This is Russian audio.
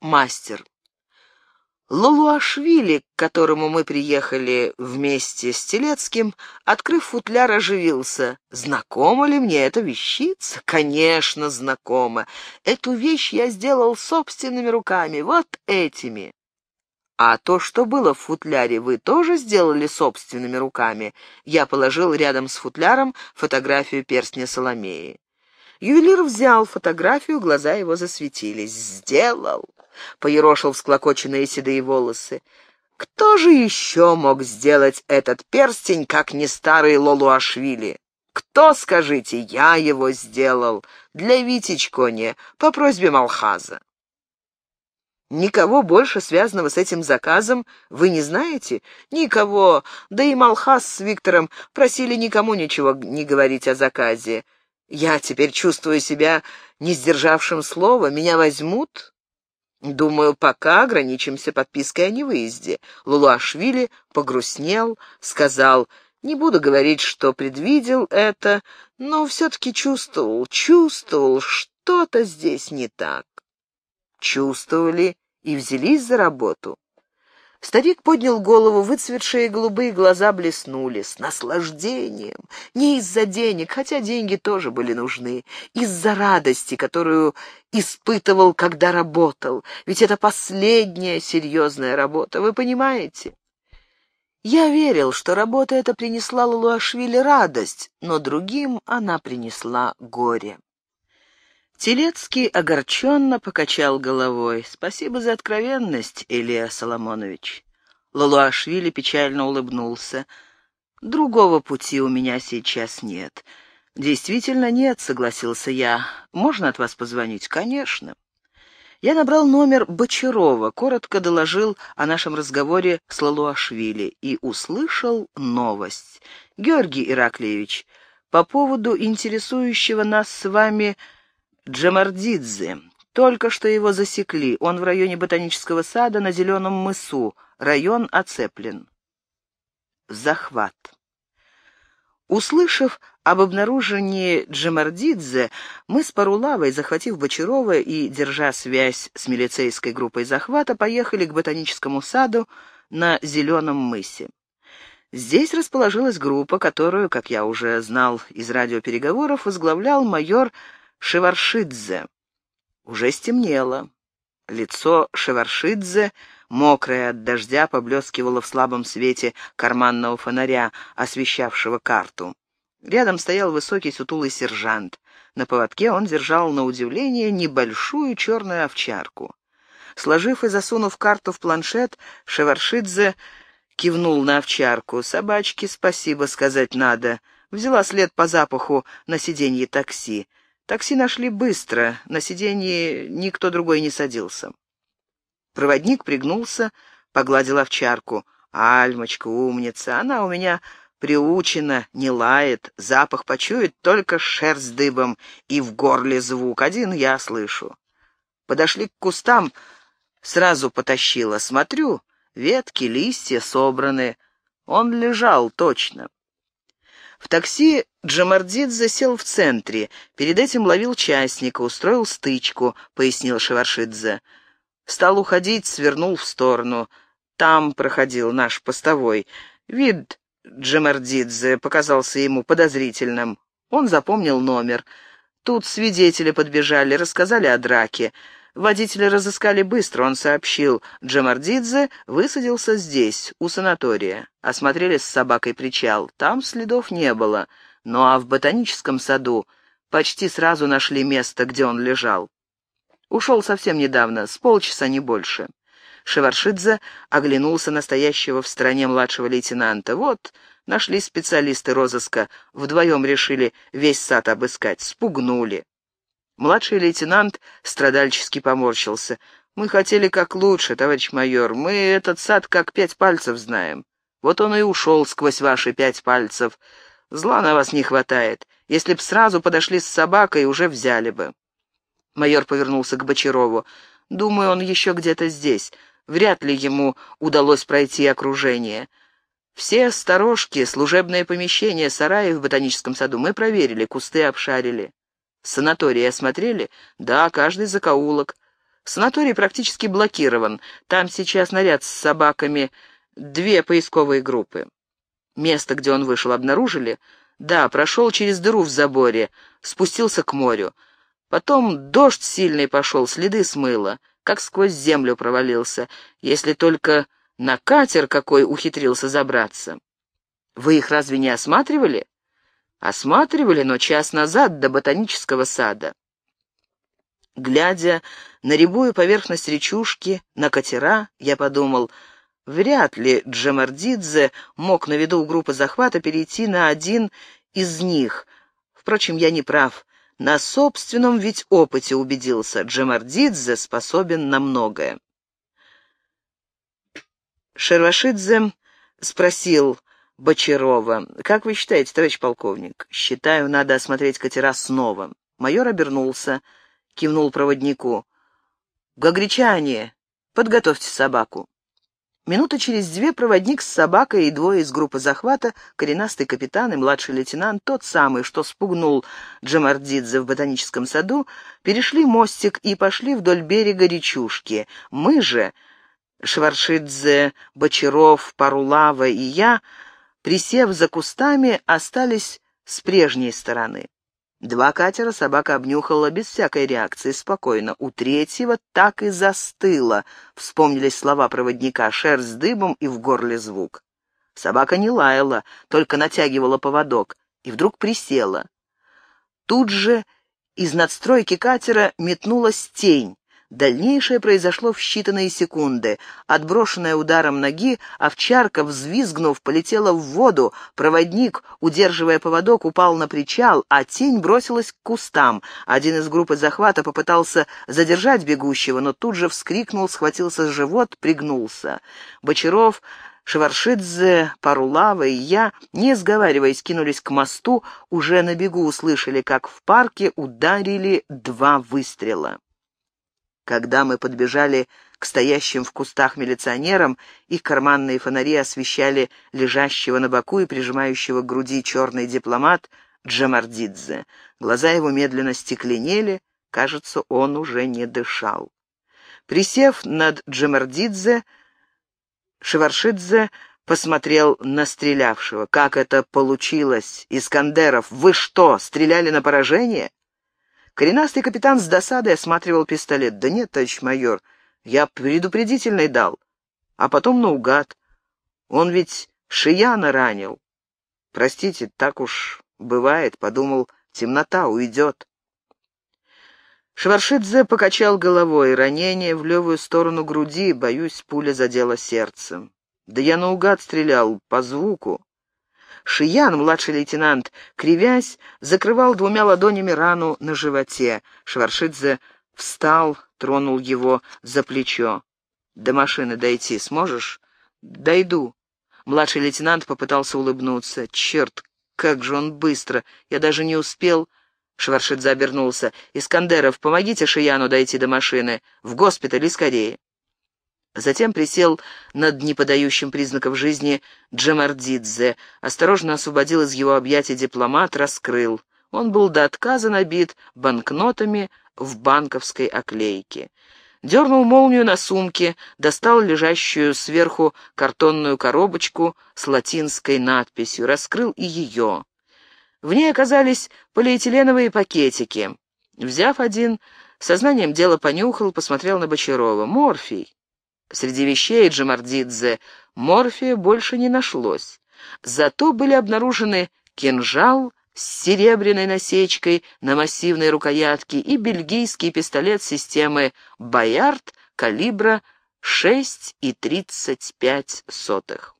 Мастер. Лулуашвили, к которому мы приехали вместе с Телецким, открыв футляр, оживился. Знакома ли мне эта вещица? Конечно, знакома. Эту вещь я сделал собственными руками, вот этими. А то, что было в футляре, вы тоже сделали собственными руками. Я положил рядом с футляром фотографию перстня Соломеи. Ювелир взял фотографию, глаза его засветились. «Сделал!» — поерошил всклокоченные седые волосы. «Кто же еще мог сделать этот перстень, как не старый Лолуашвили? Кто, скажите, я его сделал? Для Витечконе, по просьбе Малхаза». Никого больше связанного с этим заказом вы не знаете? Никого. Да и Малхаз с Виктором просили никому ничего не говорить о заказе. Я теперь чувствую себя не сдержавшим слова. Меня возьмут? Думаю, пока ограничимся подпиской о невыезде. Лулуашвили погрустнел, сказал, не буду говорить, что предвидел это, но все-таки чувствовал, чувствовал, что-то здесь не так. Чувствовали и взялись за работу. Старик поднял голову, выцветшие голубые глаза блеснули. С наслаждением. Не из-за денег, хотя деньги тоже были нужны. Из-за радости, которую испытывал, когда работал. Ведь это последняя серьезная работа, вы понимаете? Я верил, что работа эта принесла Лалуашвили радость, но другим она принесла горе. Телецкий огорченно покачал головой. «Спасибо за откровенность, Илья Соломонович». Лалуашвили печально улыбнулся. «Другого пути у меня сейчас нет». «Действительно нет», — согласился я. «Можно от вас позвонить?» «Конечно». Я набрал номер Бочарова, коротко доложил о нашем разговоре с Лалуашвили и услышал новость. «Георгий Ираклиевич, по поводу интересующего нас с вами Джамардидзе. Только что его засекли. Он в районе Ботанического сада на Зеленом мысу. Район оцеплен. Захват. Услышав об обнаружении Джамардидзе, мы с Парулавой, захватив Бочарова и держа связь с милицейской группой захвата, поехали к Ботаническому саду на Зеленом мысе. Здесь расположилась группа, которую, как я уже знал из радиопереговоров, возглавлял майор Шеваршидзе. Уже стемнело. Лицо Шеваршидзе, мокрое от дождя, поблескивало в слабом свете карманного фонаря, освещавшего карту. Рядом стоял высокий сутулый сержант. На поводке он держал, на удивление, небольшую черную овчарку. Сложив и засунув карту в планшет, Шеваршидзе кивнул на овчарку. «Собачке спасибо сказать надо». Взяла след по запаху на сиденье такси. Такси нашли быстро, на сиденье никто другой не садился. Проводник пригнулся, погладил овчарку. «Альмочка, умница, она у меня приучена, не лает, запах почует, только шерсть дыбом и в горле звук. Один я слышу». Подошли к кустам, сразу потащила. Смотрю, ветки, листья собраны. Он лежал точно. В такси Джамардидзе сел в центре, перед этим ловил частника, устроил стычку, пояснил Шеваршидзе. Стал уходить, свернул в сторону. Там проходил наш постовой. Вид Джамардидзе показался ему подозрительным. Он запомнил номер. Тут свидетели подбежали, рассказали о драке. Водителя разыскали быстро, он сообщил. Джамардидзе высадился здесь, у санатория. Осмотрели с собакой причал. Там следов не было. Ну а в ботаническом саду почти сразу нашли место, где он лежал. Ушел совсем недавно, с полчаса не больше. Шеваршидзе оглянулся настоящего в стороне младшего лейтенанта. Вот, нашли специалисты розыска, вдвоем решили весь сад обыскать, спугнули. Младший лейтенант страдальчески поморщился. «Мы хотели как лучше, товарищ майор. Мы этот сад как пять пальцев знаем. Вот он и ушел сквозь ваши пять пальцев. Зла на вас не хватает. Если б сразу подошли с собакой, уже взяли бы». Майор повернулся к Бочарову. «Думаю, он еще где-то здесь. Вряд ли ему удалось пройти окружение. Все сторожки, служебные помещения, сараи в ботаническом саду мы проверили, кусты обшарили. Санатории осмотрели? Да, каждый закоулок. Санаторий практически блокирован. Там сейчас наряд с собаками, две поисковые группы. Место, где он вышел, обнаружили? Да, прошел через дыру в заборе, спустился к морю. Потом дождь сильный пошел, следы смыло, как сквозь землю провалился, если только на катер какой ухитрился забраться. Вы их разве не осматривали? Осматривали, но час назад до ботанического сада. Глядя на рябую поверхность речушки, на катера, я подумал, вряд ли Джамардидзе мог на виду у группы захвата перейти на один из них. Впрочем, я не прав. На собственном ведь опыте убедился, Джамардидзе способен на многое. Шервашидзе спросил Бочарова, «Как вы считаете, товарищ полковник?» «Считаю, надо осмотреть катера снова». Майор обернулся кивнул проводнику. «Гагричане, подготовьте собаку». Минуты через две проводник с собакой и двое из группы захвата, коренастый капитан и младший лейтенант, тот самый, что спугнул Джамардидзе в ботаническом саду, перешли мостик и пошли вдоль берега речушки. Мы же, Шваршидзе, Бочаров, Парулава и я, присев за кустами, остались с прежней стороны. Два катера собака обнюхала без всякой реакции, спокойно. У третьего так и застыло. Вспомнились слова проводника, шерсть дыбом и в горле звук. Собака не лаяла, только натягивала поводок, и вдруг присела. Тут же из надстройки катера метнулась тень. Дальнейшее произошло в считанные секунды. Отброшенная ударом ноги, овчарка, взвизгнув, полетела в воду, проводник, удерживая поводок, упал на причал, а тень бросилась к кустам. Один из группы захвата попытался задержать бегущего, но тут же вскрикнул, схватился за живот, пригнулся. Бочаров... Шеваршидзе, Парулава и я, не сговариваясь, кинулись к мосту, уже на бегу услышали, как в парке ударили два выстрела. Когда мы подбежали к стоящим в кустах милиционерам, их карманные фонари освещали лежащего на боку и прижимающего к груди черный дипломат Джамардидзе. Глаза его медленно стекленели, кажется, он уже не дышал. Присев над Джамардидзе, Шеваршидзе посмотрел на стрелявшего. «Как это получилось, Искандеров? Вы что, стреляли на поражение?» Коренастый капитан с досадой осматривал пистолет. «Да нет, товарищ майор, я предупредительный дал, а потом наугад. Он ведь Шияна ранил. Простите, так уж бывает, подумал, темнота уйдет». Шваршидзе покачал головой. Ранение в левую сторону груди, боюсь, пуля задела сердце. Да я наугад стрелял, по звуку. Шиян, младший лейтенант, кривясь, закрывал двумя ладонями рану на животе. Шваршидзе встал, тронул его за плечо. «До машины дойти сможешь?» «Дойду». Младший лейтенант попытался улыбнуться. «Черт, как же он быстро! Я даже не успел...» Шваршидзе обернулся. «Искандеров, помогите Шияну дойти до машины. В госпитале скорее». Затем присел над неподающим признаков жизни Джамардидзе, осторожно освободил из его объятий дипломат, раскрыл. Он был до отказа набит банкнотами в банковской оклейке. Дернул молнию на сумке, достал лежащую сверху картонную коробочку с латинской надписью, раскрыл и ее. В ней оказались полиэтиленовые пакетики. Взяв один, сознанием дела понюхал, посмотрел на Бочарова. «Морфий». Среди вещей Джамардидзе морфия больше не нашлось. Зато были обнаружены кинжал с серебряной насечкой на массивной рукоятке и бельгийский пистолет системы «Боярд» калибра 6,35.